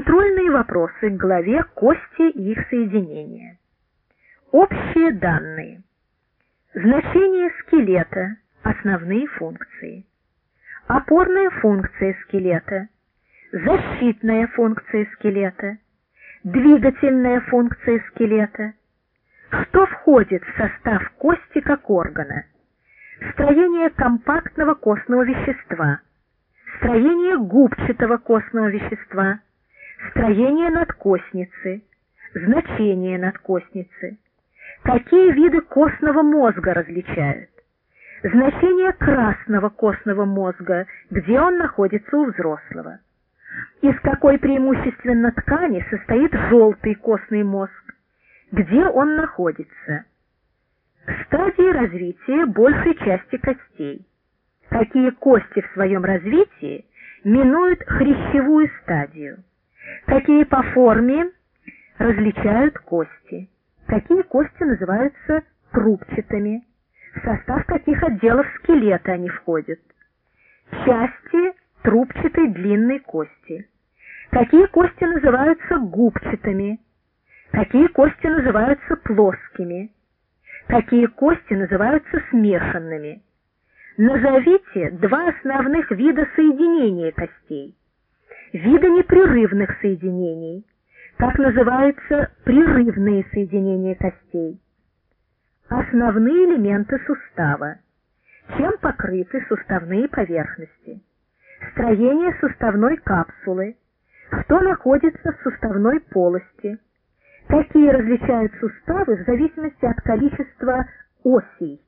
Контрольные вопросы к главе «Кости и их соединения». Общие данные. Значение скелета. Основные функции. Опорная функция скелета. Защитная функция скелета. Двигательная функция скелета. Что входит в состав кости как органа? Строение компактного костного вещества. Строение губчатого костного вещества строение надкостницы, значение надкостницы, какие виды костного мозга различают, значение красного костного мозга, где он находится у взрослого, из какой преимущественно ткани состоит желтый костный мозг, где он находится, стадии развития большей части костей, какие кости в своем развитии минуют хрящевую стадию, какие по форме различают кости, какие кости называются трубчатыми, в состав каких отделов скелета они входят, части трубчатой длинной кости, какие кости называются губчатыми, какие кости называются плоскими, какие кости называются смешанными. Назовите два основных вида соединения костей вида непрерывных соединений, как называются прерывные соединения костей. Основные элементы сустава. Чем покрыты суставные поверхности? Строение суставной капсулы. Что находится в суставной полости? Какие различают суставы в зависимости от количества осей?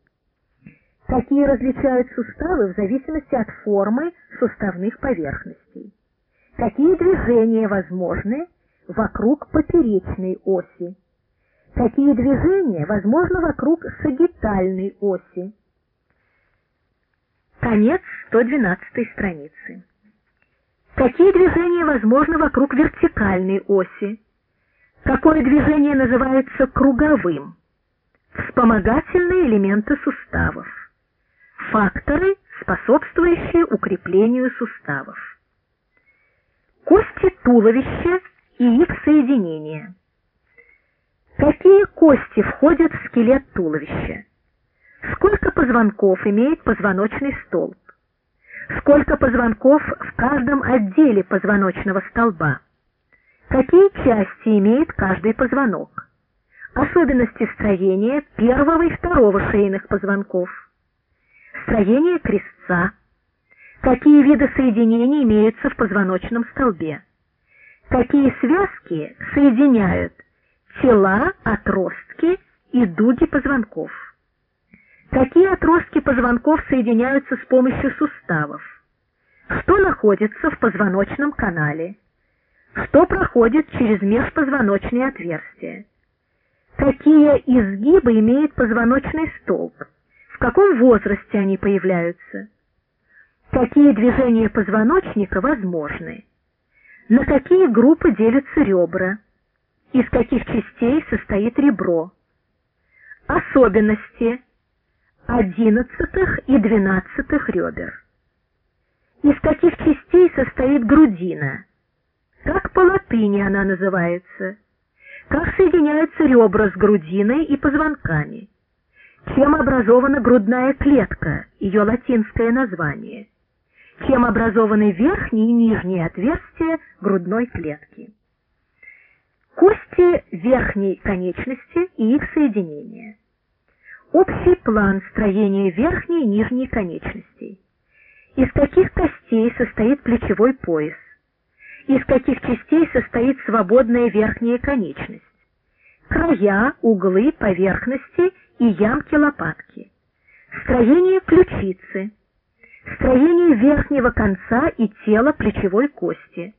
Какие различают суставы в зависимости от формы суставных поверхностей? Какие движения возможны вокруг поперечной оси? Какие движения возможны вокруг сагитальной оси? Конец 112 страницы. Какие движения возможны вокруг вертикальной оси? Какое движение называется круговым? Вспомогательные элементы суставов. Факторы, способствующие укреплению суставов. Кости туловища и их соединения. Какие кости входят в скелет туловища? Сколько позвонков имеет позвоночный столб? Сколько позвонков в каждом отделе позвоночного столба? Какие части имеет каждый позвонок? Особенности строения первого и второго шейных позвонков. Строение крестца Какие виды соединений имеются в позвоночном столбе? Какие связки соединяют тела, отростки и дуги позвонков? Какие отростки позвонков соединяются с помощью суставов? Что находится в позвоночном канале? Что проходит через межпозвоночные отверстия? Какие изгибы имеет позвоночный столб? В каком возрасте они появляются? Какие движения позвоночника возможны? На какие группы делятся ребра? Из каких частей состоит ребро? Особенности одиннадцатых и двенадцатых ребер. Из каких частей состоит грудина? Как по латыни она называется? Как соединяются ребра с грудиной и позвонками? Чем образована грудная клетка, ее латинское название? Чем образованы верхние и нижние отверстия грудной клетки. Кости верхней конечности и их соединения. Общий план строения верхней и нижней конечностей. Из каких костей состоит плечевой пояс? Из каких частей состоит свободная верхняя конечность? Края, углы, поверхности и ямки лопатки. Строение ключицы строение верхнего конца и тела плечевой кости,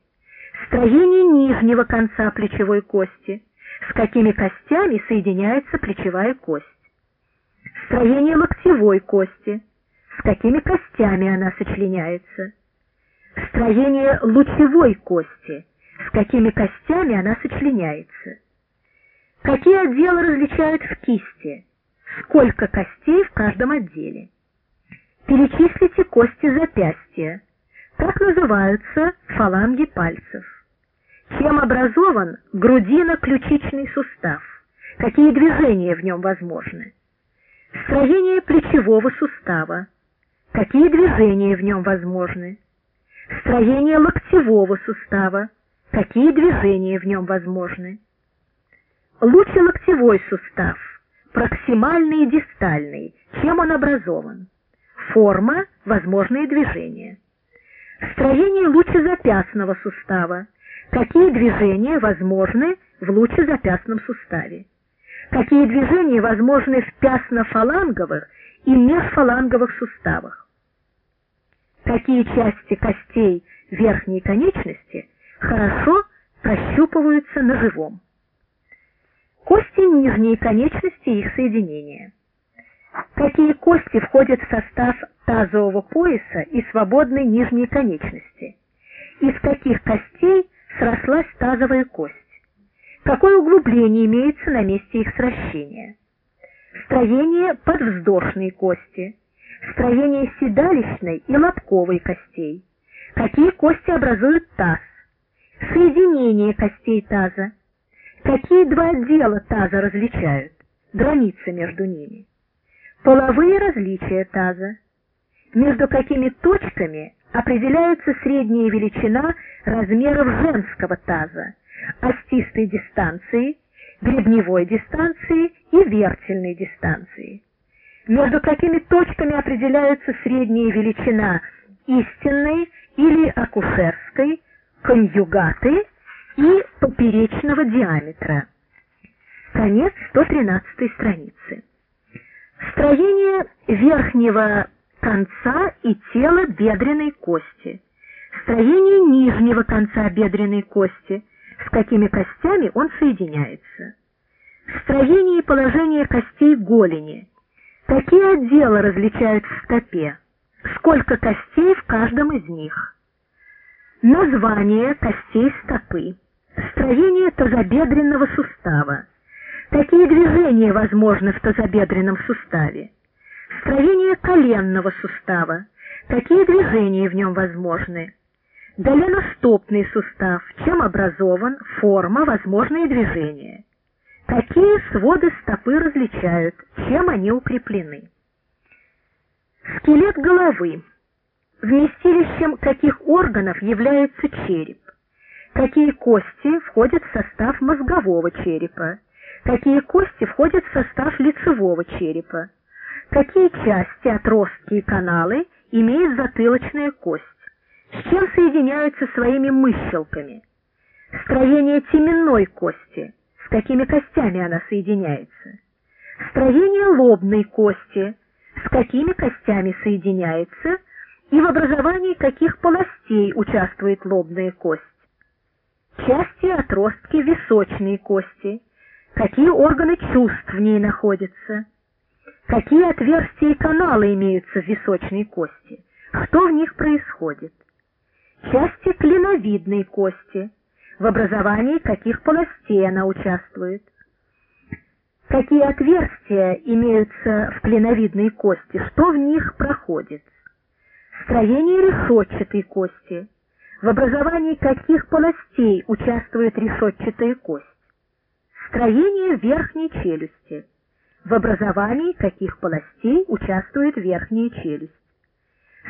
строение нижнего конца плечевой кости, с какими костями соединяется плечевая кость, строение локтевой кости, с какими костями она сочленяется, строение лучевой кости, с какими костями она сочленяется, какие отделы различают в кисти, сколько костей в каждом отделе. Перечислите кости запястья. Как называются фаланги пальцев? Чем образован грудино-ключичный сустав? Какие движения в нем возможны? Строение плечевого сустава. Какие движения в нем возможны? Строение локтевого сустава. Какие движения в нем возможны? Лучелоктевой сустав. Проксимальный и дистальный. Чем он образован? Форма, возможные движения. Строение лучезапястного сустава. Какие движения возможны в лучезапястном суставе? Какие движения возможны в пястно-фаланговых и межфаланговых суставах? Какие части костей верхней конечности хорошо прощупываются на живом? Кости нижней конечности и их соединения. Какие кости входят в состав тазового пояса и свободной нижней конечности? Из каких костей срослась тазовая кость? Какое углубление имеется на месте их сращения? Строение подвздошной кости, строение седалищной и лобковой костей. Какие кости образуют таз? Соединение костей таза. Какие два отдела таза различают? Граница между ними. Половые различия таза. Между какими точками определяется средняя величина размеров женского таза, остистой дистанции, гребневой дистанции и вертельной дистанции. Между какими точками определяется средняя величина истинной или акушерской, конъюгаты и поперечного диаметра. Конец 113 страницы. Строение верхнего конца и тела бедренной кости. Строение нижнего конца бедренной кости, с какими костями он соединяется. Строение и положение костей голени. Какие отделы различают в стопе? Сколько костей в каждом из них? Название костей стопы. Строение тазобедренного сустава. Какие движения возможны в тазобедренном суставе? Строение коленного сустава. Какие движения в нем возможны? Голеностопный сустав. Чем образован? Форма, возможные движения. Какие своды стопы различают? Чем они укреплены? Скелет головы. Вместилищем каких органов является череп? Какие кости входят в состав мозгового черепа? Какие кости входят в состав лицевого черепа? Какие части, отростки и каналы имеет затылочная кость? С чем соединяются своими мыщелками? Строение теменной кости. С какими костями она соединяется? Строение лобной кости. С какими костями соединяется? И в образовании каких полостей участвует лобная кость? Части отростки височной кости. Какие органы чувств в ней находятся? Какие отверстия и каналы имеются в височной кости? Что в них происходит? Части клиновидной кости. В образовании каких полостей она участвует? Какие отверстия имеются в клиновидной кости? Что в них проходит? Строение решетчатой кости. В образовании каких полостей участвует решетчатая кость? Строение верхней челюсти. В образовании каких полостей участвует верхняя челюсть?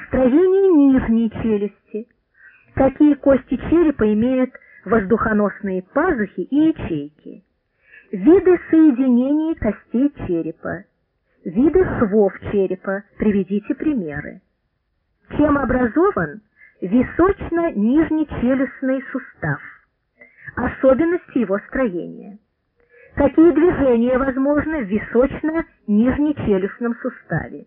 Строение нижней челюсти. Какие кости черепа имеют воздухоносные пазухи и ячейки? Виды соединений костей черепа. Виды швов черепа. Приведите примеры. Чем образован височно-нижнечелюстный сустав? Особенности его строения. Какие движения возможны в височно-нижнечелюстном суставе?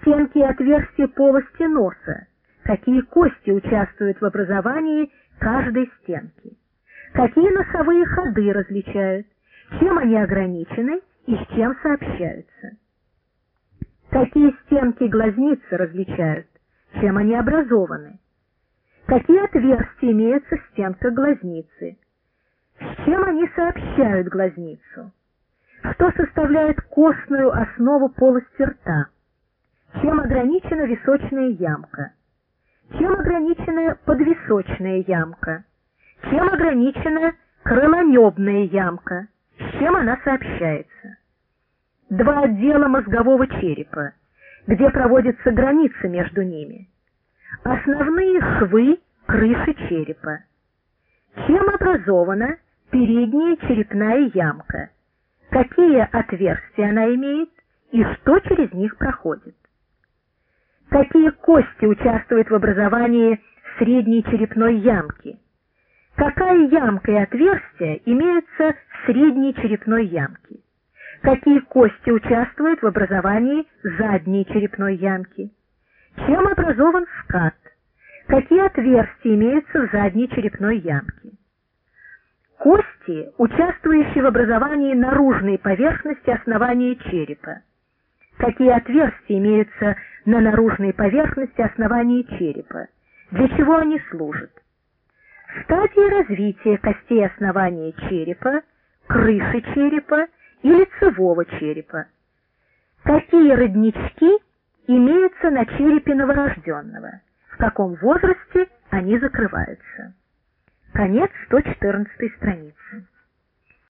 Стенки и отверстия полости носа. Какие кости участвуют в образовании каждой стенки? Какие носовые ходы различают? Чем они ограничены и с чем сообщаются? Какие стенки глазницы различают? Чем они образованы? Какие отверстия имеются в стенках глазницы? С чем они сообщают глазницу? Что составляет костную основу полости рта? Чем ограничена височная ямка? Чем ограничена подвисочная ямка? Чем ограничена крылонебная ямка? С чем она сообщается? Два отдела мозгового черепа, где проводится граница между ними. Основные швы крыши черепа. Чем образована передняя черепная ямка? Какие отверстия она имеет и что через них проходит? Какие кости участвуют в образовании средней черепной ямки? Какая ямка и отверстие имеются в средней черепной ямке? Какие кости участвуют в образовании задней черепной ямки? Чем образован скат? Какие отверстия имеются в задней черепной ямке? Кости, участвующие в образовании наружной поверхности основания черепа. Какие отверстия имеются на наружной поверхности основания черепа? Для чего они служат? Стадии развития костей основания черепа, крыши черепа и лицевого черепа. Какие роднички имеются на черепе новорожденного? В каком возрасте они закрываются? Конец 114 страницы.